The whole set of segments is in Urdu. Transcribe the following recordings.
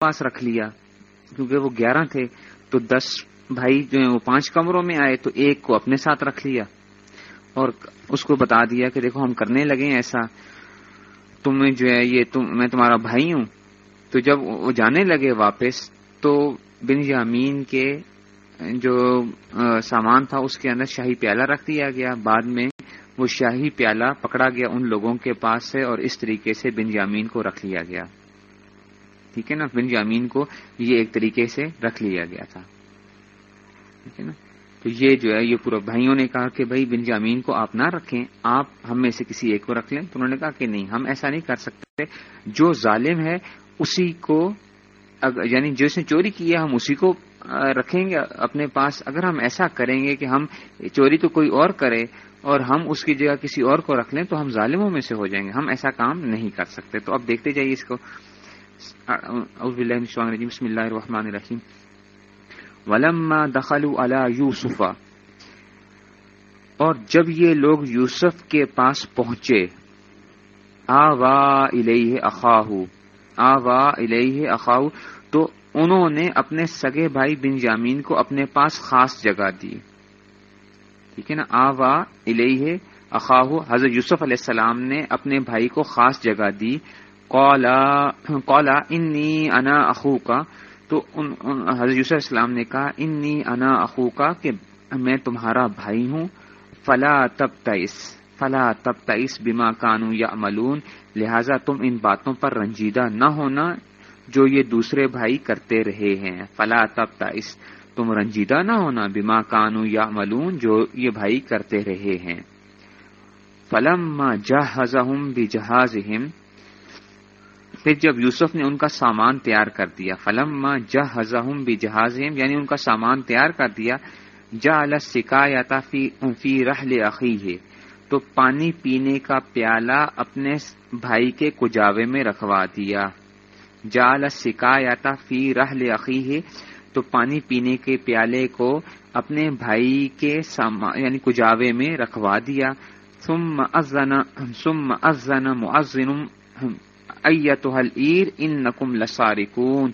پاس رکھ لیا۔ کیونکہ وہ گیارہ تھے، تو دس بھائی جو ہیں وہ پانچ کمروں میں آئے، تو ایک کو اپنے ساتھ رکھ لیا۔ اور اس کو بتا دیا کہ دیکھو، ہم کرنے لگے ایسا۔ تم جو ہے، یہ تم، میں تمہارا بھائی ہوں۔ تو جب وہ جانے لگے واپس، تو بن جامین کے جو سامان تھا، اس کے اندر شاہی پیالہ رکھ دیا گیا۔ بعد میں وہ شاہی پیالہ پکڑا گیا ان لوگوں کے پاس سے اور اس طریقے سے بن جامین کو رکھ لیا گیا۔ ٹھیک ہے نا؟ بن جامین کو یہ ایک طریقے سے رکھ لیا گیا تھا۔ ٹھیک ہے نا؟ تو یہ جو ہے، یہ پورا بھائیوں نے کہا کہ بھائی بن جامین کو آپ نہ رکھیں، آپ ہم میں سے کسی ایک کو رکھ لیں۔ تو انہوں نے کہا کہ نہیں، ہم ایسا نہیں کر سکتے۔ جو ظالم ہے، اسی کو یعنی جس نے چوری کی ہے، ہم اسی کو رکھیں گے اپنے پاس۔ اگر ہم ایسا کریں گے کہ ہم چوری تو کوئی اور کرے اور ہم اس کی جگہ کسی اور کو رکھ لیں، تو ہم ظالموں میں سے ہو جائیں گے۔ ہم ایسا کام نہیں کر سکتے۔ تو اب دیکھتے جائیے اس کو۔ بسم اللہ الرحمن الرحیم. ولما دخلوا على یوسف اور جب یہ لوگ یوسف کے پاس پہنچے، آوا الیہ اخاہو، آوا الیہ اخاہو، تو انہوں نے اپنے سگے بھائی بن جامین کو اپنے پاس خاص جگہ دی۔ ٹھیک ہے نا؟ آوا الیہ اخاہو، حضرت یوسف علیہ السلام نے اپنے بھائی کو خاص جگہ دی۔ کولا انی انا اخو کا تو حضرت یوسف السلام نے کہا انی انا اخو کا کہ میں تمہارا بھائی ہوں۔ فلا تب تئس فلا تب تئس بیما کانو یا ملون لہذا تم ان باتوں پر رنجیدہ نہ ہونا جو یہ دوسرے بھائی کرتے رہے ہیں۔ فلا تب تئس تم رنجیدہ نہ ہونا بیما کانو یا ملون جو یہ بھائی کرتے رہے ہیں۔ فلم جہاز بھی جہاز پھر جب یوسف نے ان کا سامان تیار کر دیا فلم بھی جہاز یعنی ان کا سامان تیار کر دیا جا السکا یا فی رحل عقی ہے تو پانی پینے کا پیالہ اپنے بھائی کے کجاوے میں رکھوا دیا۔ جا السکا یا فی رحل عقی ہے تو پانی پینے کے پیالے کو اپنے بھائی کے یعنی کجاوے میں رکھوا دیا۔ ثم ازن ثم ازن مؤذن ایت عیر ان نقم لسارکون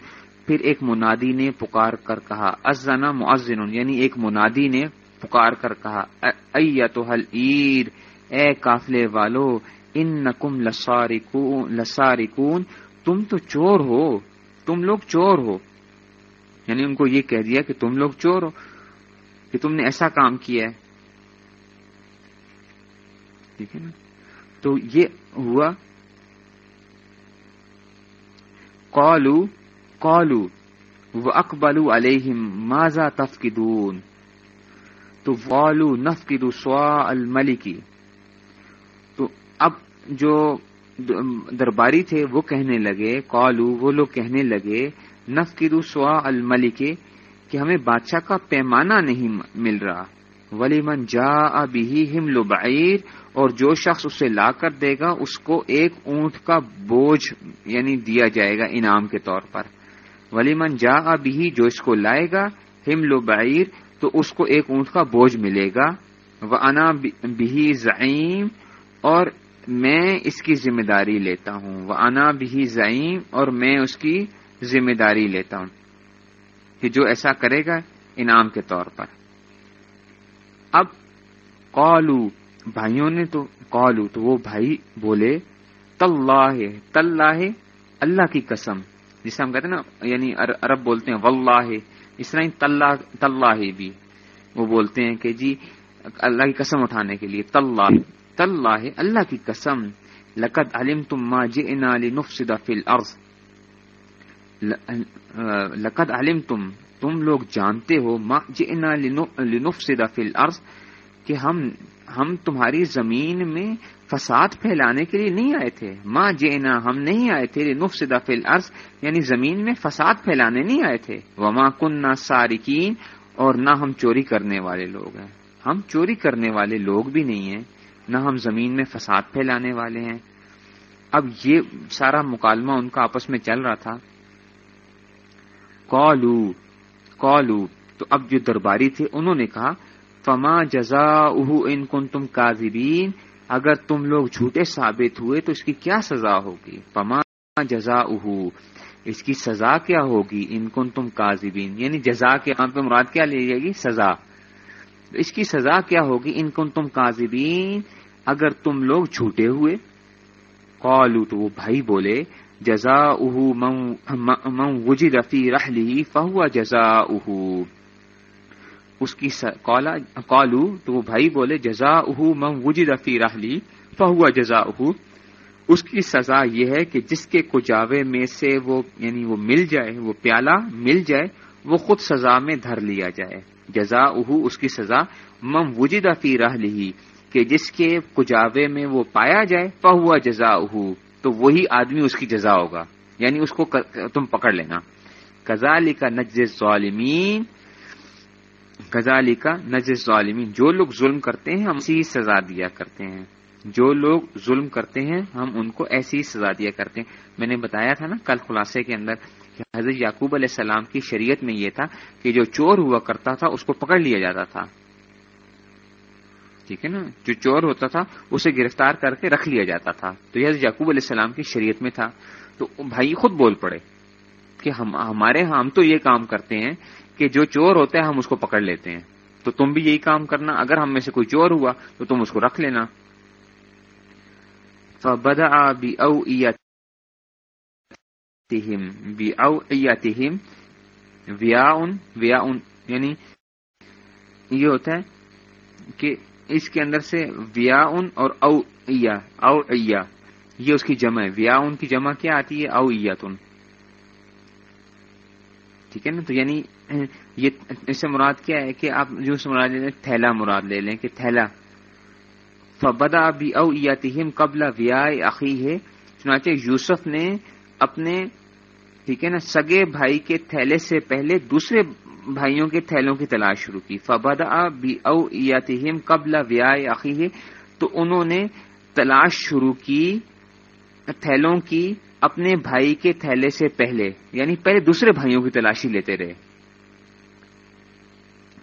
پھر ایک منادی نے پکار کر کہا ازنا معزن یعنی ایک منادی نے پکار کر کہا ایت عیر اے قافلے والو ان نقم لسارکون تم تو چور ہو، تم لوگ چور ہو۔ یعنی ان کو یہ کہہ دیا کہ تم لوگ چور ہو، کہ تم نے ایسا کام کیا ہے۔ ٹھیک ہے نا؟ تو یہ ہوا قالو قالو و اکبلو علیہم ماضا تفقدون؟ تو والو نفقدو سوا الملکی تو اب جو درباری تھے وہ کہنے لگے قالو وہ لوگ کہنے لگے نفقدو سوا الملکی کہ ہمیں بادشاہ کا پیمانہ نہیں مل رہا۔ ولی من جا ابھی ہم لبعیر اور جو شخص اسے لا کر دے گا، اس کو ایک اونٹ کا بوجھ یعنی دیا جائے گا انعام کے طور پر۔ ولی من جا ابھی جو اس کو لائے گا ہم لبعیر تو اس کو ایک اونٹ کا بوجھ ملے گا۔ وہ انا بھی ضعیم اور میں اس کی ذمہ داری لیتا ہوں۔ وہ انا بھی ضعیم اور میں اس کی ذمہ داری لیتا ہوں کہ جو ایسا کرے گا انعام کے طور پر۔ اب قالو، بھائیوں نے تو قالو، تو وہ بھائی بولے تلّہ تلّہ اللہ کی قسم، جسے ہم کہتے ہیں نا یعنی عرب بولتے ہیں، واللہ، اس طرح طلّہ بھی۔ وہ بولتے ہیں کہ جی اللہ کی قسم اٹھانے کے لیے طلّہ طلّہ اللہ کی قسم۔ لقد علم تم ما جئنا لنفسد فی الارض۔ لقد علم تم تم لوگ جانتے ہو، ما جئنا لنفسد فی الارض، کہ ہم ہم تمہاری زمین میں فساد پھیلانے کے لیے نہیں آئے تھے۔ ماں جینا ہم نہیں آئے تھے نفس دفل عرض یعنی زمین میں فساد پھیلانے نہیں آئے تھے۔ وما کن نہ سارکین اور نہ ہم چوری کرنے والے لوگ ہیں۔ ہم چوری کرنے والے لوگ بھی نہیں ہیں، نہ ہم زمین میں فساد پھیلانے والے ہیں۔ اب یہ سارا مکالمہ ان کا آپس میں چل رہا تھا۔ کالو کالو تو اب جو درباری تھے انہوں نے کہا، فما جزا ان کن تم کاذبین، اگر تم لوگ جھوٹے ثابت ہوئے تو اس کی کیا سزا ہوگی؟ فما جزا اس کی سزا کیا ہوگی؟ ان کن تم کاذبین یعنی جزا کے یہاں پہ مراد کیا لے جائے گی؟ سزا۔ اس کی سزا کیا ہوگی؟ ان کن تم کاذبین، اگر تم لوگ جھوٹے ہوئے قالو تو وہ بھائی بولے جزا من وجد فی رحلی فہو جزا اس کی قالو تو وہ بھائی بولے جزا من وجد فی رحلی فہو جزا اس کی سزا یہ ہے کہ جس کے کجاوے میں سے وہ یعنی وہ مل جائے، وہ پیالہ مل جائے، وہ خود سزا میں دھر لیا جائے۔ جزا اس کی سزا مم وجد فی رہ کہ جس کے کجاوے میں وہ پایا جائے فہوا جزا تو وہی آدمی اس کی جزا ہوگا۔ یعنی اس کو تم پکڑ لینا۔ کزالی کا نجز ظالمین کزالی کا نجز ظالمین جو لوگ ظلم کرتے ہیں، ہم اسی سزا دیا کرتے ہیں۔ جو لوگ ظلم کرتے ہیں، ہم ان کو ایسی سزا دیا کرتے ہیں۔ میں نے بتایا تھا نا کل خلاصے کے اندر کہ حضرت یعقوب علیہ السلام کی شریعت میں یہ تھا کہ جو چور ہوا کرتا تھا، اس کو پکڑ لیا جاتا تھا۔ ٹھیک ہے نا؟ جو چور ہوتا تھا، اسے گرفتار کر کے رکھ لیا جاتا تھا۔ تو یہ یعقوب علیہ السلام کی شریعت میں تھا۔ تو بھائی خود بول پڑے کہ ہم، ہمارے ہاں ہم تو یہ کام کرتے ہیں کہ جو چور ہوتا ہے ہم اس کو پکڑ لیتے ہیں۔ تو تم بھی یہی کام کرنا۔ اگر ہم میں سے کوئی چور ہوا، تو تم اس کو رکھ لینا۔ فبدأ بأوئيتهم بأوئيتهم ویاء ویاء یعنی یہ ہوتا ہے کہ اس کے اندر سے ویا ان اور او او یہ اس کی جمع ہے۔ ویا کی جمع کیا آتی ہے؟ او تن ٹھیک ہے نا؟ تو یعنی یہ اس سے مراد کیا ہے کہ آپ جو مراد لے لیں تھیلا مراد لے لیں کہ تھیلا۔ فبدا بھی اویاتہم قبل ویا عقی ہے چنانچہ یوسف نے اپنے ٹھیک ہے نا، سگے بھائی کے تھیلے سے پہلے دوسرے بھائیوں کے تھیلوں کی تلاش شروع کی۔ فبدا بھی اویاتہم قبل ویا عقی ہے تو انہوں نے تلاش شروع کی تھیلوں کی اپنے بھائی کے تھیلے سے پہلے یعنی پہلے دوسرے بھائیوں کی تلاشی لیتے رہے۔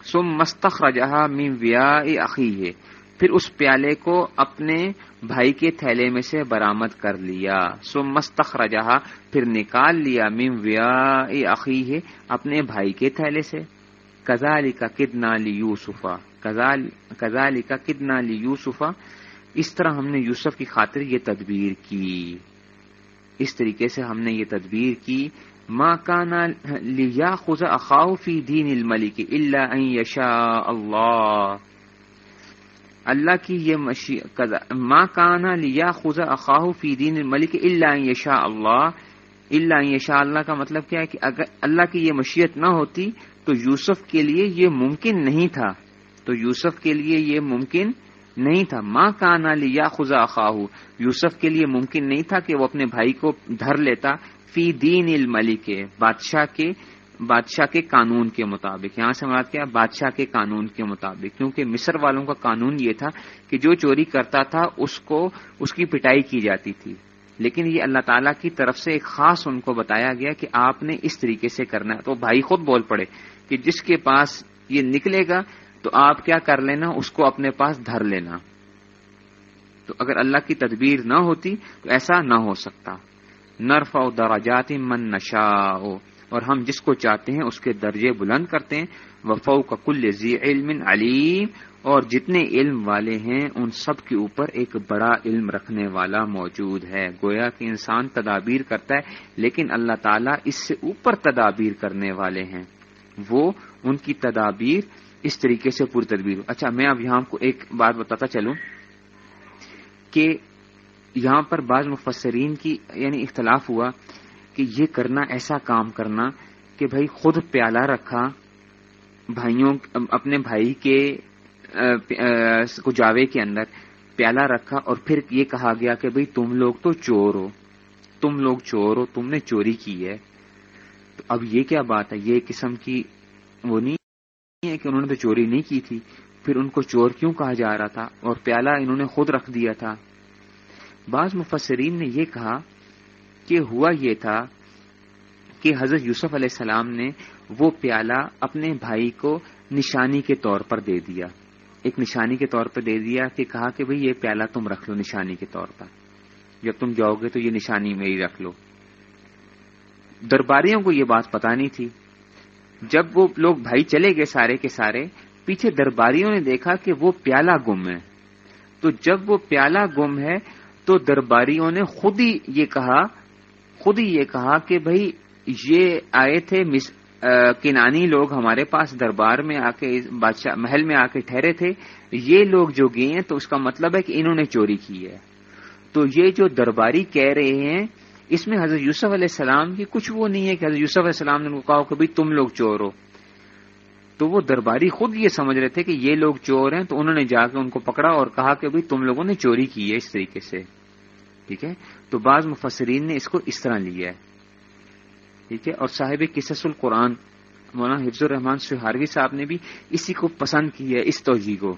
سم مستخ رجحا میم ویا عقی ہے پھر اس پیالے کو اپنے بھائی کے تھیلے میں سے برامد کر لیا۔ سو مستخ رجا پھر نکال لیا مم ویا عقی ہے اپنے بھائی کے تھیلے سے۔ کزالی کا کدنا لی یوسفا کزالی کا کدنا لی یوسفا اس طرح ہم نے یوسف کی خاطر یہ تدبیر کی۔ اس طریقے سے ہم نے یہ تدبیر کی۔ ماں کانا لیا خزا اخاؤ فی دین الملک اللہ یشا اللہ۔ اللہ کی یہ ماں کانا لیا خزا اخاہ فی دین ملک اللہ یشا اللہ. اللہ یشا اللہ کا مطلب کیا ہے کہ اگر اللہ کی یہ مشیت نہ ہوتی تو یوسف کے لیے یہ ممکن نہیں تھا. تو یوسف کے لیے یہ ممکن نہیں تھا. ماں کانا لیا خزا اخاہ یوسف کے لیے ممکن نہیں تھا کہ وہ اپنے بھائی کو دھر لیتا. فی دین الملک، بادشاہ کے بادشاہ کے قانون کے مطابق، یہاں سے مراد کیا بادشاہ کے قانون کے مطابق، کیونکہ مصر والوں کا قانون یہ تھا کہ جو چوری کرتا تھا، اس کو، اس کی پٹائی کی جاتی تھی۔ لیکن یہ اللہ تعالیٰ کی طرف سے ایک خاص ان کو بتایا گیا کہ آپ نے اس طریقے سے کرنا ہے۔ تو بھائی خود بول پڑے کہ جس کے پاس یہ نکلے گا، تو آپ کیا کر لینا؟ اس کو اپنے پاس دھر لینا۔ تو اگر اللہ کی تدبیر نہ ہوتی، تو ایسا نہ ہو سکتا۔ نرف و دراجات من نشا اور ہم جس کو چاہتے ہیں اس کے درجے بلند کرتے ہیں۔ وفو کا کل ذی علم علیم، اور جتنے علم والے ہیں، ان سب کے اوپر ایک بڑا علم رکھنے والا موجود ہے۔ گویا کہ انسان تدابیر کرتا ہے، لیکن اللہ تعالیٰ اس سے اوپر تدابیر کرنے والے ہیں۔ وہ ان کی تدابیر اس طریقے سے پوری تدبیر۔ اچھا میں اب یہاں کو ایک بات بتاتا چلوں کہ یہاں پر بعض مفسرین کی یعنی اختلاف ہوا۔ کہ یہ کرنا ایسا کام کرنا کہ بھائی خود پیالہ رکھا بھائیوں، اپنے بھائی کے کجاوے کے اندر پیالہ رکھا اور پھر یہ کہا گیا کہ بھائی تم لوگ تو چور ہو، تم لوگ چور ہو، تم نے چوری کی ہے۔ تو اب یہ کیا بات ہے؟ یہ قسم کی وہ نہیں ہے کہ انہوں نے تو چوری نہیں کی تھی، پھر ان کو چور کیوں کہا جا رہا تھا؟ اور پیالہ انہوں نے خود رکھ دیا تھا۔ بعض مفسرین نے یہ کہا کہ ہوا یہ تھا کہ حضرت یوسف علیہ السلام نے وہ پیالہ اپنے بھائی کو نشانی کے طور پر دے دیا۔ ایک نشانی کے طور پر دے دیا کہ کہا کہ بھئی یہ پیالہ تم رکھ لو نشانی کے طور پر۔ جب تم جاؤ گے تو یہ نشانی میری رکھ لو۔ درباریوں کو یہ بات پتا نہیں تھی۔ جب وہ لوگ بھائی چلے گئے سارے کے سارے، پیچھے درباریوں نے دیکھا کہ وہ پیالہ گم ہے۔ تو جب وہ پیالہ گم ہے تو درباریوں نے خود ہی یہ کہا خود ہی یہ کہا کہ بھائی، یہ آئے تھے کنانی لوگ ہمارے پاس دربار میں آ کے بادشاہ، محل میں آ کے ٹھہرے تھے۔ یہ لوگ جو گئے ہیں، تو اس کا مطلب ہے کہ انہوں نے چوری کی ہے۔ تو یہ جو درباری کہہ رہے ہیں، اس میں حضرت یوسف علیہ السلام کی کچھ وہ نہیں ہے کہ حضرت یوسف علیہ السلام نے ان کو کہا کہ بھائی، تم لوگ چور ہو۔ تو وہ درباری خود یہ سمجھ رہے تھے کہ یہ لوگ چور ہیں، تو انہوں نے جا کے ان کو پکڑا اور کہا کہ بھائی، تم لوگوں نے چوری کی ہے اس طریقے سے۔ ٹھیک ہے؟ تو بعض مفسرین نے اس کو اس طرح لیا ہے۔ ٹھیک ہے؟ اور صاحب قصص القرآن، مولانا حفظ الرحمان سہاروی صاحب نے بھی اسی کو پسند کیا ہے اس توجہ کو۔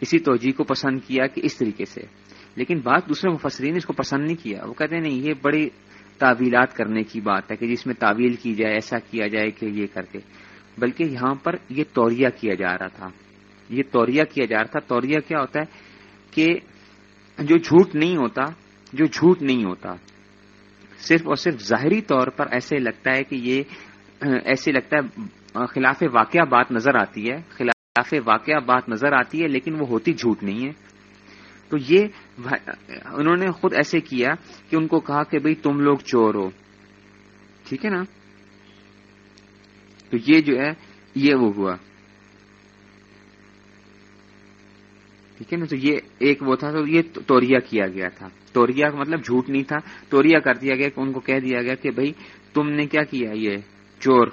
اسی توجہ کو پسند کیا کہ اس طریقے سے۔ لیکن بات دوسرے مفسرین اس کو پسند نہیں کیا۔ وہ کہتے ہیں نہیں، یہ بڑی تعویلات کرنے کی بات ہے کہ جس میں تعویل کی جائے، ایسا کیا جائے کہ یہ کر کے۔ بلکہ یہاں پر یہ توریا کیا جا رہا تھا۔ یہ توریا کیا جا رہا تھا۔ توریا کیا ہوتا ہے کہ جو جھوٹ نہیں ہوتا، جو جھوٹ نہیں ہوتا، صرف اور صرف ظاہری طور پر ایسے لگتا ہے کہ یہ، ایسے لگتا ہے خلاف واقعہ بات نظر آتی ہے، خلاف واقعہ بات نظر آتی ہے، لیکن وہ ہوتی جھوٹ نہیں ہے۔ تو یہ انہوں نے خود ایسے کیا کہ ان کو کہا کہ بھئی تم لوگ چور ہو۔ ٹھیک ہے نا؟ تو یہ جو ہے، یہ وہ ہوا۔ ٹھیک ہے نا؟ تو یہ ایک وہ تھا، تو یہ توریا کیا گیا تھا۔ توریا کا مطلب جھوٹ نہیں تھا۔ توریا کر دیا گیا کہ ان کو کہہ دیا گیا کہ بھائی، تم نے کیا کیا یہ چور؟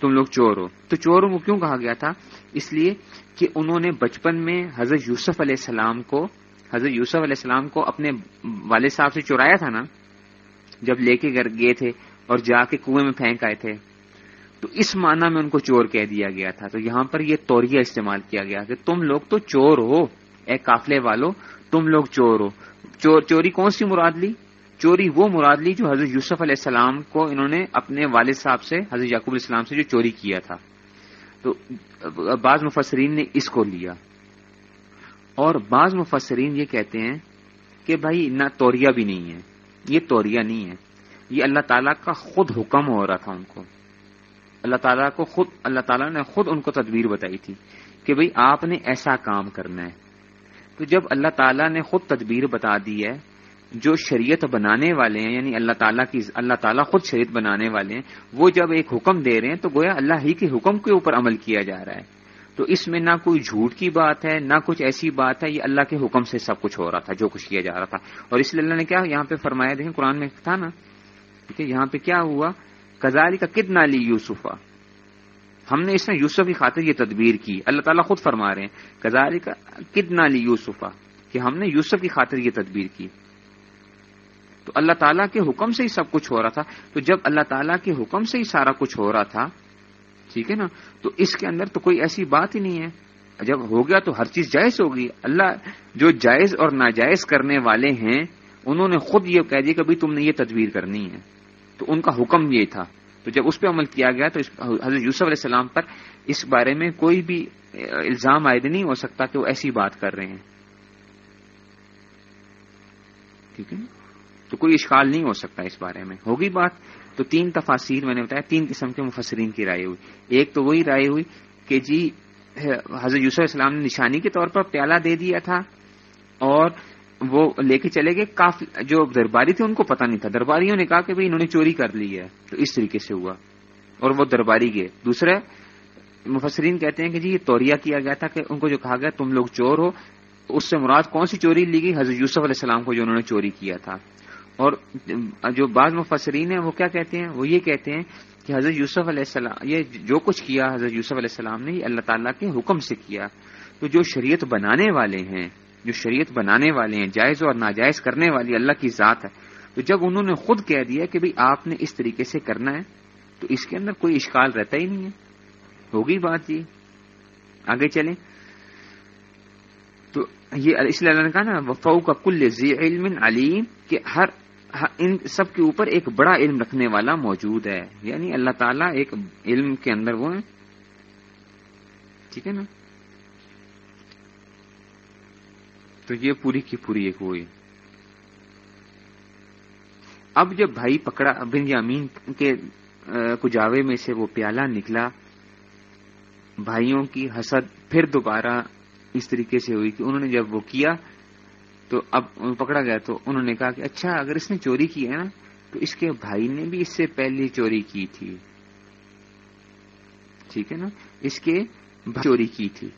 تم لوگ چور ہو۔ تو چوروں کو کیوں کہا گیا تھا؟ اس لیے کہ انہوں نے بچپن میں حضرت یوسف علیہ السلام کو، حضرت یوسف علیہ السلام کو اپنے والد صاحب سے چورایا تھا نا؟ جب لے کے گئے تھے اور جا کے کنویں میں پھینک آئے تھے۔ تو اس معنی میں ان کو چور کہہ دیا گیا تھا۔ تو یہاں پر یہ توریا استعمال کیا گیا کہ تم لوگ تو چور ہو۔ اے قافلے والو، تم لوگ چور ہو چور چوری کون سی مراد لی؟ چوری وہ مراد لی جو حضرت یوسف علیہ السلام کو انہوں نے اپنے والد صاحب سے، حضرت یعقوب علیہ السلام سے جو چوری کیا تھا۔ تو بعض مفسرین نے اس کو لیا۔ اور بعض مفسرین یہ کہتے ہیں کہ بھائی، نہ توریا بھی نہیں ہے۔ یہ توریا نہیں ہے۔ یہ اللہ تعالیٰ کا خود حکم ہو رہا تھا ان کو۔ اللہ تعالیٰ کو خود اللہ تعالیٰ نے خود ان کو تدبیر بتائی تھی کہ بھئی آپ نے ایسا کام کرنا ہے۔ تو جب اللہ تعالیٰ نے خود تدبیر بتا دی ہے، جو شریعت بنانے والے ہیں یعنی اللہ تعالیٰ کی، اللہ تعالیٰ خود شریعت بنانے والے ہیں، وہ جب ایک حکم دے رہے ہیں، تو گویا اللہ ہی کے حکم کے اوپر عمل کیا جا رہا ہے۔ تو اس میں نہ کوئی جھوٹ کی بات ہے، نہ کچھ ایسی بات ہے، یہ اللہ کے حکم سے سب کچھ ہو رہا تھا، جو کچھ کیا جا رہا تھا۔ اور اس لیے اللہ نے کیا، یہاں پہ فرمایا، دیکھیں قرآن میں تھا نا ٹھیک ہے یہاں پہ کیا ہوا؟ کزاری کا کتنا لی یوسفا۔ ہم نے اس میں یوسف کی خاطر یہ تدبیر کی۔ اللہ تعالیٰ خود فرما رہے ہیں کزاری کا کتنا لی یوسفا کہ ہم نے یوسف کی خاطر یہ تدبیر کی۔ تو اللہ تعالیٰ کے حکم سے ہی سب کچھ ہو رہا تھا۔ تو جب اللہ تعالیٰ کے حکم سے ہی سارا کچھ ہو رہا تھا، ٹھیک ہے نا؟ تو اس کے اندر تو کوئی ایسی بات ہی نہیں ہے۔ جب ہو گیا تو ہر چیز جائز ہوگی اللہ جو جائز اور ناجائز کرنے والے ہیں، انہوں نے خود یہ کہہ دیا کہ تم نے یہ تدبیر کرنی ہے۔ تو ان کا حکم یہ تھا۔ تو جب اس پہ عمل کیا گیا تو حضرت یوسف علیہ السلام پر اس بارے میں کوئی بھی الزام عائد نہیں ہو سکتا کہ وہ ایسی بات کر رہے ہیں۔ ٹھیک ہے؟ تو کوئی اشکال نہیں ہو سکتا اس بارے میں۔ ہوگی بات؟ تو تین تفاصیر میں نے بتایا، تین قسم کے مفسرین کی رائے ہوئی۔ ایک تو وہی رائے ہوئی کہ جی حضرت یوسف السلام نے نشانی کے طور پر پیالہ دے دیا تھا اور وہ لے کے چلے گئے، کافی جو درباری تھے ان کو پتا نہیں تھا۔ درباریوں نے کہا کہ بھائی انہوں نے چوری کر لی ہے، تو اس طریقے سے ہوا۔ اور وہ درباری گئے۔ دوسرے مفسرین کہتے ہیں کہ جی یہ توریا کیا گیا تھا کہ ان کو جو کہا گیا، تم لوگ چور ہو۔ اس سے مراد کون سی چوری لی گئی؟ حضرت یوسف علیہ السلام کو جو انہوں نے چوری کیا تھا۔ اور جو بعض مفسرین ہیں وہ کیا کہتے ہیں؟ وہ یہ کہتے ہیں کہ حضرت یوسف علیہ السلام، یہ جو کچھ کیا حضرت یوسف علیہ السلام نے، یہ اللہ تعالیٰ کے حکم سے کیا۔ تو جو شریعت بنانے والے ہیں جو شریعت بنانے والے ہیں، جائز اور ناجائز کرنے والی اللہ کی ذات ہے۔ تو جب انہوں نے خود کہہ دیا کہ بھئی آپ نے اس طریقے سے کرنا ہے، تو اس کے اندر کوئی اشکال رہتا ہی نہیں ہے۔ ہوگی بات جی آگے چلیں۔ تو یہ اس لیے اللہ نے کہا نا وفاؤ کا کل علم علیم کہ ہر ان سب کے اوپر ایک بڑا علم رکھنے والا موجود ہے۔ یعنی اللہ تعالیٰ ایک علم کے اندر وہ ہے۔ ٹھیک ہے نا؟ تو یہ پوری کی پوری ایک وہی اب جب بھائی پکڑا بن یامین کے کجاوے میں سے وہ پیالہ نکلا، بھائیوں کی حسد پھر دوبارہ اس طریقے سے ہوئی کہ انہوں نے جب وہ کیا تو اب پکڑا گیا تو انہوں نے کہا کہ اچھا اگر اس نے چوری کی ہے نا، تو اس کے بھائی نے بھی اس سے پہلے چوری کی تھی۔ ٹھیک ہے نا؟ اس کے چوری کی تھی۔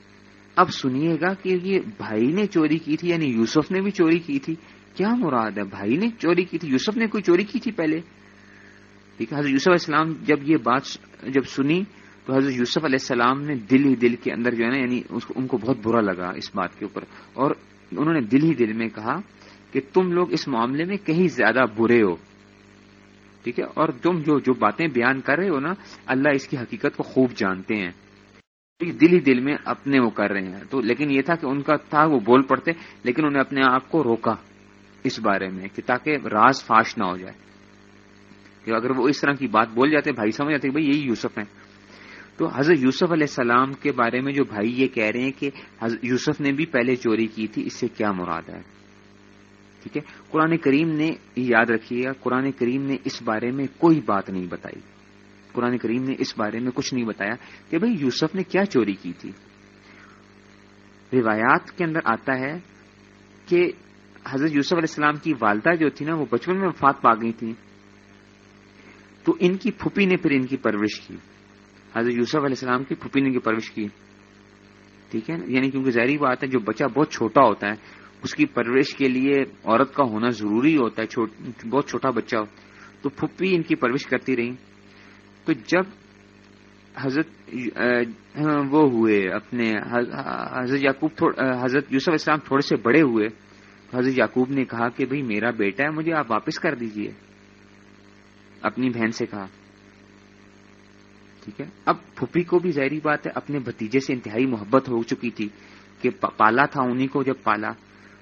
اب سنیے گا کہ یہ بھائی نے چوری کی تھی یعنی یوسف نے بھی چوری کی تھی۔ کیا مراد ہے؟ بھائی نے چوری کی تھی، یوسف نے کوئی چوری کی تھی پہلے؟ ٹھیک ہے، حضرت یوسف علیہ السلام جب یہ بات جب سنی تو حضرت یوسف علیہ السلام نے دل ہی دل کے اندر جو ہے نا یعنی ان کو بہت برا لگا اس بات کے اوپر۔ اور انہوں نے دل ہی دل میں کہا کہ تم لوگ اس معاملے میں کہیں زیادہ برے ہو۔ ٹھیک ہے، اور تم جو جو باتیں بیان کر رہے ہو نا، اللہ اس کی حقیقت کو خوب جانتے ہیں۔ دل ہی دل میں اپنے وہ کر رہے ہیں۔ تو لیکن یہ تھا کہ ان کا تھا، وہ بول پڑتے، لیکن انہیں اپنے آپ کو روکا اس بارے میں کہ تاکہ راز فاش نہ ہو جائے۔ کہ اگر وہ اس طرح کی بات بول جاتے، بھائی سمجھ جاتے کہ بھائی یہی یوسف ہیں۔ تو حضرت یوسف علیہ السلام کے بارے میں جو بھائی یہ کہہ رہے ہیں کہ یوسف نے بھی پہلے چوری کی تھی، اس سے کیا مراد ہے؟ ٹھیک ہے؟ قرآن کریم نے یاد رکھیے گا قرآن کریم نے اس بارے میں کوئی بات نہیں بتائی۔ قرآن کریم نے اس بارے میں کچھ نہیں بتایا کہ بھائی یوسف نے کیا چوری کی تھی۔ روایات کے اندر آتا ہے کہ حضرت یوسف علیہ السلام کی والدہ جو تھی نا، وہ بچپن میں وفات پا گئی تھی۔ تو ان کی پھوپھی نے پھر ان کی پرورش کی۔ حضرت یوسف علیہ السلام کی پھوپھی نے ان کی پرورش کی۔ ٹھیک ہے یعنی کیونکہ ظاہری بات ہے، جو بچہ بہت چھوٹا ہوتا ہے، اس کی پرورش کے لیے عورت کا ہونا ضروری ہوتا ہے بہت چھوٹا بچہ ہو۔ تو پھپھی ان کی پرورش کرتی رہی۔ تو جب حضرت وہ ہوئے اپنے حضرت یعقوب حضرت یوسف اسلام تھوڑے سے بڑے ہوئے حضرت یعقوب نے کہا کہ بھئی میرا بیٹا ہے، مجھے آپ واپس کر دیجیے۔ اپنی بہن سے کہا۔ ٹھیک ہے؟ اب پھپھی کو بھی ظاہری بات ہے، اپنے بھتیجے سے انتہائی محبت ہو چکی تھی کہ پالا تھا انہیں کو جب پالا۔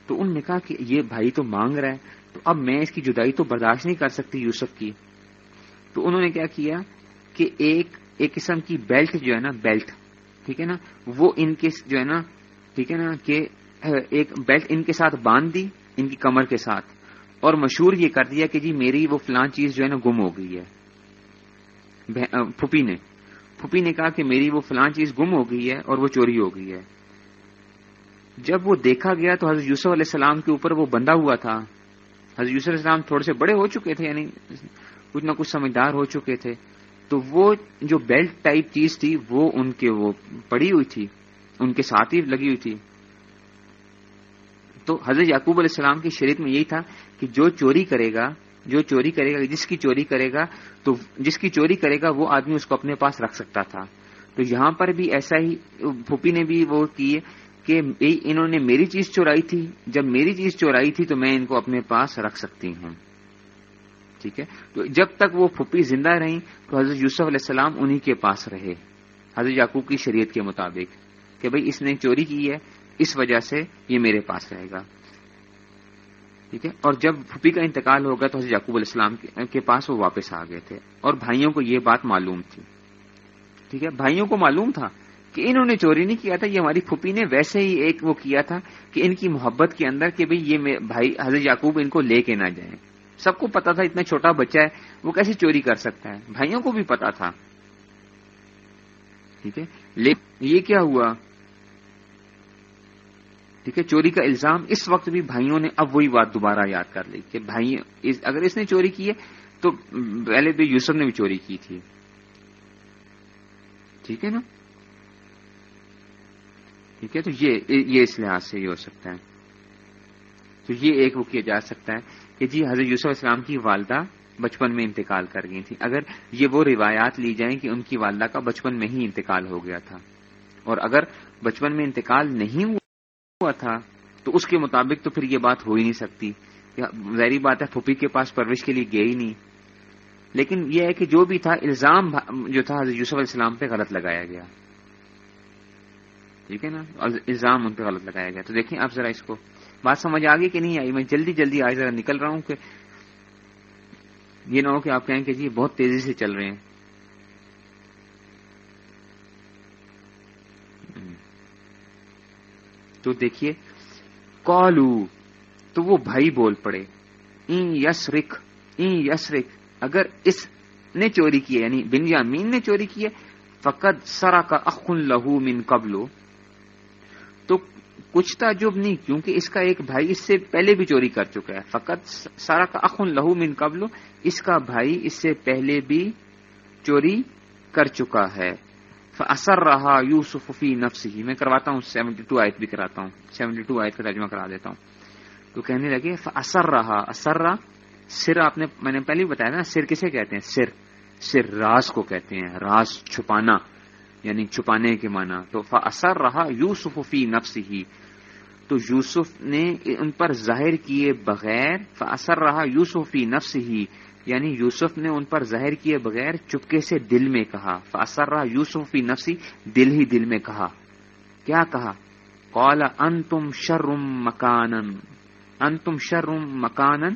تو انہوں نے کہا کہ یہ بھائی تو مانگ رہا ہے، تو اب میں اس کی جدائی تو برداشت نہیں کر سکتی یوسف کی۔ تو انہوں نے کیا کیا؟ کہ ایک ایک قسم کی بیلٹ جو ہے نا، بیلٹ، ٹھیک ہے نا؟ وہ ان کے جو ہے نا، ٹھیک ہے نا، کہ ایک بیلٹ ان کے ساتھ باندھ دی، ان کی کمر کے ساتھ، اور مشہور یہ کر دیا کہ جی میری وہ فلاں چیز جو ہے نا گم ہو گئی ہے۔ پھپھی نے پھپھی نے کہا کہ میری وہ فلاں چیز گم ہو گئی ہے اور وہ چوری ہو گئی ہے۔ جب وہ دیکھا گیا تو حضرت یوسف علیہ السلام کے اوپر وہ بندہ ہوا تھا۔ حضرت یوسف علیہ السلام تھوڑے سے بڑے ہو چکے تھے یعنی کچھ نہ کچھ سمجھدار ہو چکے تھے۔ تو وہ جو بیلٹ ٹائپ چیز تھی، وہ ان کے وہ پڑی ہوئی تھی، ان کے ساتھ ہی لگی ہوئی تھی۔ تو حضرت یعقوب علیہ السلام کی شریعت میں یہی تھا کہ جو چوری کرے گا، جو چوری کرے گا، جس کی چوری کرے گا، تو جس کی چوری کرے گا، وہ آدمی اس کو اپنے پاس رکھ سکتا تھا۔ تو یہاں پر بھی ایسا ہی پھوپھی نے بھی وہ کی کہ انہوں نے میری چیز چورائی تھی، جب میری چیز چورائی تھی تو میں ان کو اپنے پاس رکھ سکتی ہوں۔ ٹھیک ہے؟ تو جب تک وہ پھپھی زندہ رہیں، تو حضرت یوسف علیہ السلام انہی کے پاس رہے۔ حضرت یعقوب کی شریعت کے مطابق کہ بھئی اس نے چوری کی ہے، اس وجہ سے یہ میرے پاس رہے گا۔ ٹھیک ہے؟ اور جب پھپھی کا انتقال ہوگا تو حضرت یعقوب علیہ السلام کے پاس وہ واپس آ گئے تھے۔ اور بھائیوں کو یہ بات معلوم تھی۔ ٹھیک ہے؟ بھائیوں کو معلوم تھا کہ انہوں نے چوری نہیں کیا تھا، یہ ہماری پھوپھی نے ویسے ہی ایک وہ کیا تھا کہ ان کی محبت کے اندر کہ بھئی یہ بھائی حضرت یعقوب ان کو لے کے نہ جائیں۔ سب کو پتا تھا اتنا چھوٹا بچہ ہے، وہ کیسے چوری کر سکتا ہے؟ بھائیوں کو بھی پتا تھا۔ ٹھیک ہے؟ یہ کیا ہوا؟ ٹھیک ہے، چوری کا الزام، اس وقت بھی بھائیوں نے اب وہی بات دوبارہ یاد کر لی کہ بھائی اگر اس نے چوری کی ہے، تو پہلے بھی یوسف نے بھی چوری کی تھی۔ ٹھیک ہے نا؟ ٹھیک ہے، تو یہ اس لحاظ سے یہ ہو سکتا ہے۔ تو یہ ایک وہ کیا جا سکتا ہے کہ جی حضرت یوسف اسلام کی والدہ بچپن میں انتقال کر گئی تھی اگر یہ وہ روایات لی جائیں کہ ان کی والدہ کا بچپن میں ہی انتقال ہو گیا تھا۔ اور اگر بچپن میں انتقال نہیں ہوا تھا، تو اس کے مطابق تو پھر یہ بات ہو ہی نہیں سکتی۔ ظاہری بات ہے، پھوپھی کے پاس پرورش کے لیے گئے ہی نہیں۔ لیکن یہ ہے کہ جو بھی تھا، الزام جو تھا، حضرت یوسف علیہ السلام پہ غلط لگایا گیا۔ ٹھیک ہے نا؟ الزام ان پہ غلط لگایا گیا۔ تو دیکھیں آپ ذرا اس کو۔ بات سمجھ آ گئی کہ نہیں آئی؟ میں جلدی جلدی آج ذرا نکل رہا ہوں کہ یہ نہ ہو کہ آپ کہیں کہ جی بہت تیزی سے چل رہے ہیں۔ تو دیکھیے کالو تو وہ بھائی بول پڑے، این یس رکھ یسرک، اگر اس نے چوری کی یعنی بنیامین نے چوری کی ہے فقط سرا کا اخن لہو من قبلو۔ کچھ تعجب نہیں، کیونکہ اس کا ایک بھائی اس سے پہلے بھی چوری کر چکا ہے۔ فقط سارا کا اخن لہو من قبلو اس کا بھائی اس سے پہلے بھی چوری کر چکا ہے۔ اثر رہا یوسف فی نفس ہی میں کرواتا ہوں، سیونٹی ٹو آیت بھی کراتا ہوں۔ سیونٹی ٹو آیت کا ترجمہ کرا دیتا ہوں۔ تو کہنے لگے اثر رہا اثر رہا سر، آپ نے، میں نے پہلے بتایا نا، سر کسے کہتے ہیں؟ سر۔ سر راز کو کہتے ہیں، راز چھپانا یعنی چھپانے کے معنی۔ تو اثر رہا یوسف فی نفس ہی تو یوسف نے ان پر ظاہر کیے بغیر اثر رہا یوسف فی نفس ہی یعنی یوسف نے ان پر ظاہر کیے بغیر چپکے سے دل میں کہا فاثر رہا یوسف نفسی دل ہی دل میں کہا۔ کیا کہا؟ قال انتم شرم مکانن انتم شرم مکانن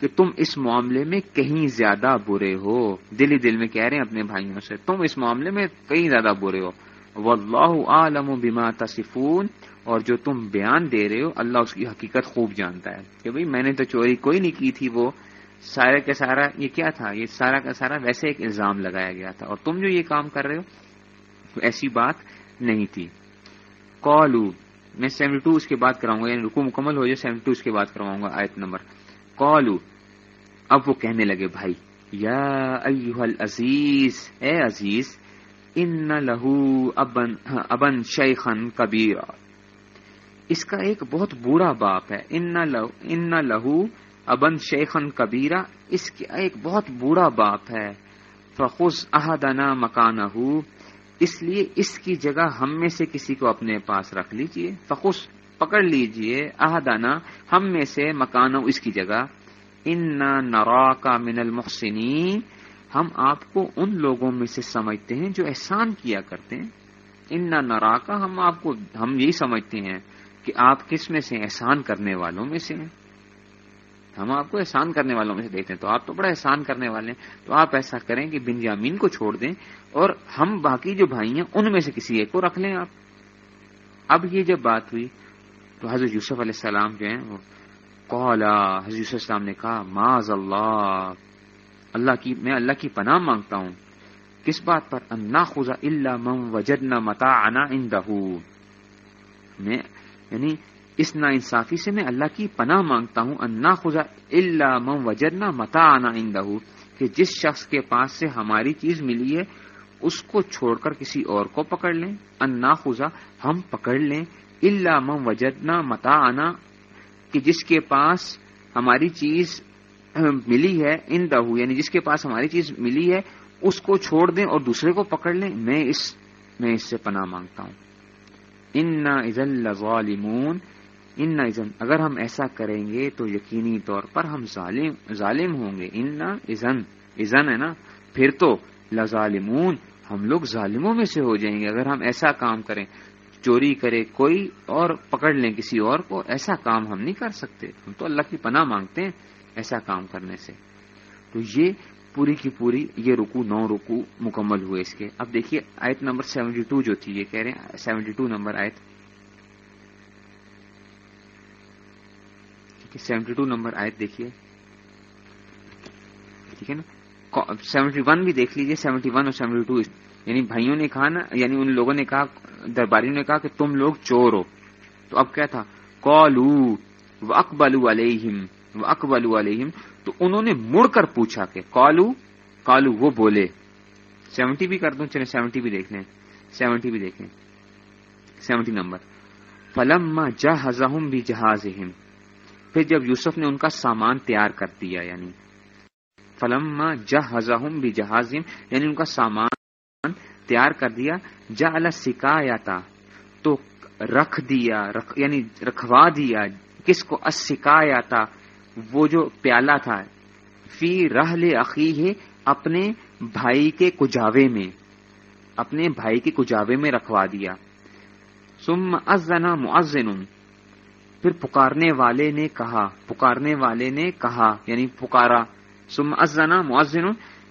کہ تم اس معاملے میں کہیں زیادہ برے ہو۔ دل ہی دل میں کہہ رہے ہیں اپنے بھائیوں سے، تم اس معاملے میں کہیں زیادہ برے ہو۔ واللہ عالم بما تصفون۔ اور جو تم بیان دے رہے ہو، اللہ اس کی حقیقت خوب جانتا ہے کہ بھئی میں نے تو چوری کوئی نہیں کی تھی، وہ سارے کا سارا، یہ کیا تھا؟ یہ سارا کا سارا ویسے ایک الزام لگایا گیا تھا۔ اور تم جو یہ کام کر رہے ہو، تو ایسی بات نہیں تھی۔ کالو میں سیونٹی ٹو اس کے بعد کراؤں گا یعنی رکو مکمل ہو جائے، سیونٹی ٹو اس کے بعد کرواؤں گا آیت نمبر۔ کالو اب وہ کہنے لگے، بھائی، یا العزیز، اے عزیز، ان لہو ابن ابن شیخن کبیر اس کا ایک بہت برا باپ ہے۔ ان لہو ابن شیخن کبیرہ اس کا ایک بہت برا باپ ہے۔ فخص احدنا مکان اس لیے اس کی جگہ ہم میں سے کسی کو اپنے پاس رکھ لیجیے۔ فخص پکڑ لیجیے۔ احدنا ہم میں سے مکان اس کی جگہ۔ ان نرا کا من المحسنین ہم آپ کو ان لوگوں میں سے سمجھتے ہیں جو احسان کیا کرتے ہیں۔ ان نرا کا ہم آپ کو ہم یہی سمجھتے ہیں۔ کہ آپ کس میں سے احسان کرنے والوں میں سے ہیں؟ ہم آپ کو احسان کرنے والوں میں سے دیکھتے ہیں، تو آپ تو بڑا احسان کرنے والے ہیں۔ تو آپ ایسا کریں کہ بن یامین کو چھوڑ دیں اور ہم باقی جو بھائی ہیں، ان میں سے کسی ایک کو رکھ لیں آپ۔ اب یہ جب بات ہوئی، تو حضرت یوسف علیہ السلام جو ہیں، وہ کولا حضرت یوسف السلام نے کہا معذ اللہ اللہ کی، میں اللہ کی پناہ مانگتا ہوں۔ کس بات پر؟ انا خزا اللہ مم وجد متا انا ان میں یعنی اس نا انصافی سے میں اللہ کی پناہ مانگتا ہوں انا خزا اللہ مم وجدنا متا آنا اندہ کہ جس شخص کے پاس سے ہماری چیز ملی ہے، اس کو چھوڑ کر کسی اور کو پکڑ لیں۔ انا خزا ہم پکڑ لیں۔ اللہ مم وجدنا متا آنا کہ جس کے پاس ہماری چیز ملی ہے ان دہو یعنی جس کے پاس ہماری چیز ملی ہے، اس کو چھوڑ دیں اور دوسرے کو پکڑ لیں۔ میں اس میں اس سے پناہ مانگتا ہوں۔ ان ظالمون ان ازن اگر ہم ایسا کریں گے تو یقینی طور پر ہم ظالم ظالم ہوں گے۔ ان ازن ازن ہے نا، پھر تو لظالمون۔ ہم لوگ ظالموں میں سے ہو جائیں گے۔ اگر ہم ایسا کام کریں، چوری کرے کوئی اور پکڑ لیں کسی اور کو، ایسا کام ہم نہیں کر سکتے۔ ہم تو اللہ کی پناہ مانگتے ہیں ایسا کام کرنے سے۔ تو یہ پوری کی پوری یہ رکو نو رکو مکمل ہوئے اس کے۔ اب دیکھیے آیت نمبر سیونٹی ٹو جو تھی، یہ کہہ رہے ہیں، سیونٹی ٹو نمبر آیت۔ سیونٹی ٹو نمبر آیت دیکھیے۔ ٹھیک ہے نا؟ سیونٹی ون بھی دیکھ لیجیے سیونٹی ون اور سیونٹی ٹو۔ یعنی بھائیوں نے کہا نا یعنی ان لوگوں نے کہا، درباریوں نے کہا کہ تم لوگ چور ہو۔ تو اب کیا تھا؟ کالو و اکبل علیہم۔ اکبل علیہم تو انہوں نے مڑ کر پوچھا کہ کالو کالو وہ بولے۔ سیونٹی بھی کر دوں چلے سیونٹی بھی دیکھ لیں سیونٹی بھی دیکھیں۔ Seventy number. فلم جہازہم بھی جہاز پھر جب یوسف نے ان کا سامان تیار کر دیا یعنی فلم جہازہم بھی جہاز یعنی ان کا سامان تیار کر دیا جا سکا یا تو رکھ دیا، رکھ یعنی رکھوا دیا، کس کو؟ اسکا یا وہ جو پیالہ تھا، فی رحل عقی ہے اپنے بھائی کے کجاوے میں، اپنے بھائی کے کجاوے میں رکھوا دیا۔ سم ازنا معزن پھر پکارنے والے نے کہا، پکارنے والے نے کہا یعنی پکارا۔ سم ازنا معذن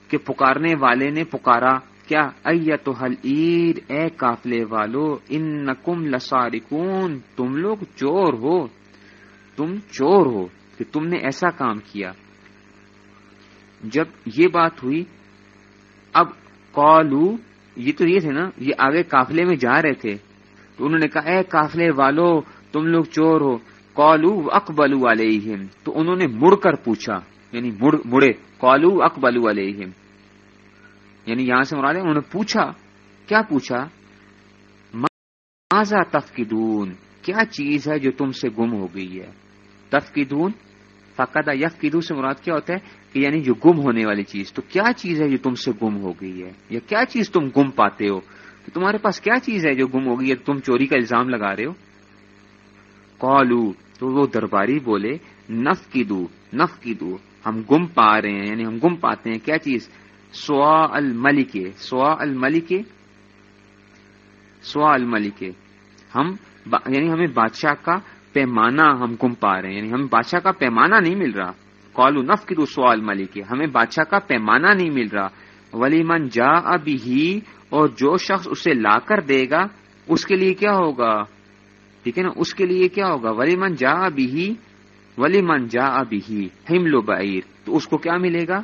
کہ پکارنے والے نے پکارا، کیا تو حل عید اے کافلے والو ان نکم لسارکون تم لوگ چور ہو، تم چور ہو۔ کہ تم نے ایسا کام کیا۔ جب یہ بات ہوئی، اب کالو یہ تو یہ تھے نا، یہ آگے کافلے میں جا رہے تھے۔ تو انہوں نے کہا، اے کافلے والو، تم لوگ چور ہو۔ کالو اکبلو علیہم۔ تو انہوں نے مڑ کر پوچھا یعنی مڑے۔ کالو اکبلو علیہم۔ یعنی یہاں سے مراد انہوں نے پوچھا، کیا پوچھا؟ ماضا تفقدون؟ کیا چیز ہے جو تم سے گم ہو گئی ہے؟ تفقدون؟ فقط یف سے مراد کیا ہوتا ہے کہ یعنی جو گم ہونے والی چیز، تو کیا چیز ہے جو تم سے گم ہو گئی ہے؟ یا کیا چیز تم گم پاتے ہو؟ تو تمہارے پاس کیا چیز ہے جو گم ہو گئی ہے؟ تم چوری کا الزام لگا رہے ہو؟ کالو تو وہ درباری بولے، نف کی دو نف کی دو ہم گم پا رہے ہیں یعنی ہم گم پاتے ہیں، کیا چیز؟ سوا الملک سوا الملک سوا الملک ہم با... یعنی ہمیں بادشاہ کا پیمانہ ہم گم پا رہے ہیں یعنی ہمیں بادشاہ کا پیمانہ نہیں مل رہا۔ کالو نف کی سوال ملک، ہمیں بادشاہ کا پیمانہ نہیں مل رہا۔ ولی من جا ابھی ہی اور جو شخص اسے لا کر دے گا، اس کے لیے کیا ہوگا؟ ٹھیک ہے نا؟ اس کے لیے کیا ہوگا؟ ولی من جا ابھی ہی ولی من جا ابھی ہی ہم لو بعیر تو اس کو کیا ملے گا؟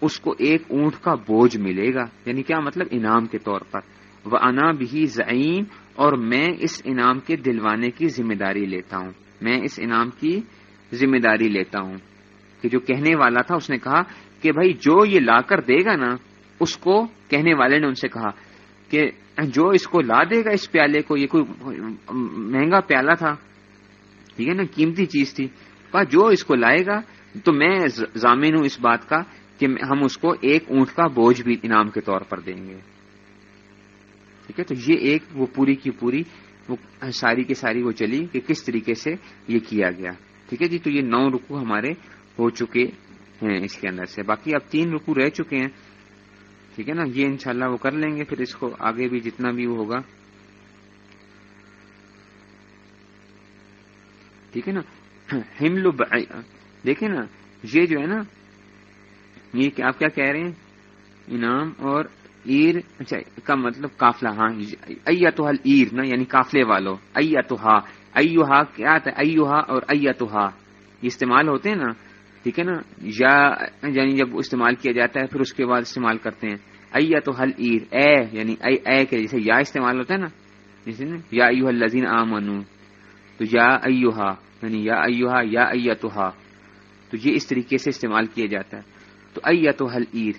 اس کو ایک اونٹ کا بوجھ ملے گا۔ یعنی کیا مطلب؟ انعام کے طور پر۔ وہ انا بھی زعیم اور میں اس انعام کے دلوانے کی ذمہ داری لیتا ہوں۔ میں اس انعام کی ذمہ داری لیتا ہوں۔ کہ جو کہنے والا تھا اس نے کہا کہ بھائی جو یہ لا کر دے گا نا، اس کو کہنے والے نے ان سے کہا کہ جو اس کو لا دے گا اس پیالے کو، یہ کوئی مہنگا پیالہ تھا۔ ٹھیک ہے نا، قیمتی چیز تھی۔ جو اس کو لائے گا، تو میں ضامین ہوں اس بات کا کہ ہم اس کو ایک اونٹ کا بوجھ بھی انعام کے طور پر دیں گے۔ ٹھیک ہے؟ تو یہ ایک وہ پوری کی پوری وہ ساری کی ساری وہ چلی کہ کس طریقے سے یہ کیا گیا؟ ٹھیک ہے جی تو یہ نو رکو ہمارے ہو چکے ہیں اس کے اندر سے۔ باقی اب تین رکو رہ چکے ہیں۔ ٹھیک ہے نا؟ یہ انشاءاللہ وہ کر لیں گے، پھر اس کو آگے بھی جتنا بھی وہ ہوگا۔ ٹھیک ہے نا؟ ہملو دیکھیں نا، یہ جو ہے نا، یہ آپ کیا کہہ رہے ہیں؟ انعام اور ایر اچھا کا مطلب کافلا ہاں ایا تو حل ایر نا یعنی کافلے والو ایا تو ہا ایوہا کیا تھا ایوہا اور ایا یہ استعمال ہوتے ہیں نا، ٹھیک ہے نا، یا یعنی جب استعمال کیا جاتا ہے، پھر اس کے بعد استعمال کرتے ہیں ایا ایر اے یعنی اے اے کے جیسے یا استعمال ہوتا ہے نا، جیسے نا، یا ایوہ الذین آمنو، تو یا ایوہا یعنی یا ایوہا یا ایا تو یہ اس طریقے سے استعمال کیا جاتا ہے، تو ایا ایر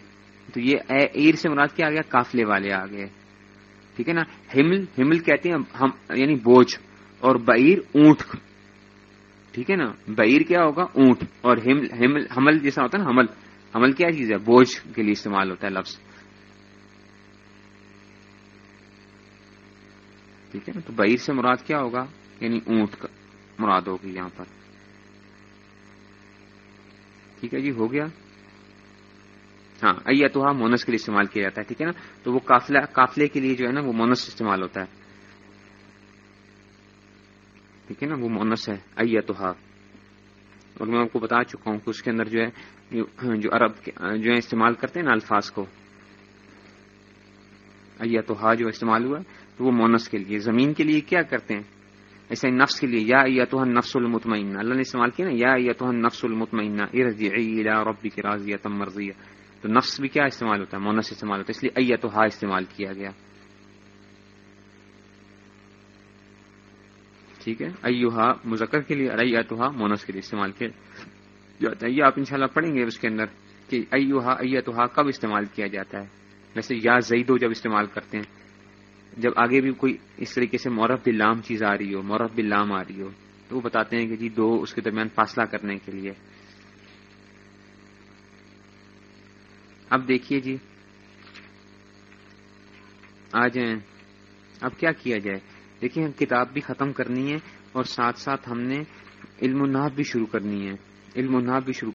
تو یہ ایر سے مراد کیا آ گیا؟ کافلے والے آ گئے۔ ٹھیک ہے نا؟ ہمل ہمل کہتے ہیں ہم یعنی بوجھ اور بیر اونٹ۔ ٹھیک ہے نا؟ بیر کیا ہوگا؟ اونٹ۔ اور حمل جیسا ہوتا ہے نا، حمل۔ حمل کیا چیز ہے؟ بوجھ کے لیے استعمال ہوتا ہے لفظ۔ ٹھیک ہے نا؟ تو بیر سے مراد کیا ہوگا؟ یعنی اونٹ کا مراد ہوگی یہاں پر۔ ٹھیک ہے جی ہو گیا۔ ہاں ایتوہا مونس کے لیے استعمال کیا جاتا ہے، ٹھیک ہے نا؟ تو وہ قافلے کے لیے جو ہے نا، وہ مونس استعمال ہوتا ہے۔ ٹھیک ہے نا؟ وہ مونس ہے ایتوہا اور میں آپ کو بتا چکا ہوں کہ اس کے اندر جو ہے، جو عرب جو ہے استعمال کرتے ہیں نا الفاظ کو۔ ایتوہا جو استعمال ہوا، تو وہ مونس کے لیے۔ زمین کے لیے کیا کرتے ہیں؟ ایسے نفس کے لیے۔ یا ایتوہ نفس المطمئنہ۔ اللہ نے استعمال کیا نا، یا ایتوہ نفس المطمئنہ۔ ارجعی الى ربک راضیہ مرضیہ۔ تو نفس بھی کیا استعمال ہوتا ہے؟ مونس استعمال ہوتا ہے۔ اس لیے ایا تو ہا استعمال کیا گیا۔ ٹھیک ہے؟ ایوہا مذکر کے لیے ایا تو ہا مونس کے لیے استعمال کیا جاتا ہے۔ یہ آپ انشاءاللہ پڑھیں گے اس کے اندر کہ ایوہا ایا تو ہا کب استعمال کیا جاتا ہے؟ ویسے یا زیدو جب استعمال کرتے ہیں، جب آگے بھی کوئی اس طریقے سے مورف بلام چیز آ رہی ہو مورف بلام آ رہی ہو، تو وہ بتاتے ہیں کہ جی دو اس کے درمیان فاصلہ کرنے کے لیے۔ اب دیکھیے جی۔ آ جائیں۔ اب کیا کیا جائے؟ دیکھیے، ہم کتاب بھی ختم کرنی ہے اور ساتھ ساتھ ہم نے علم الناب بھی شروع کرنی ہے۔ علم الناب بھی شروع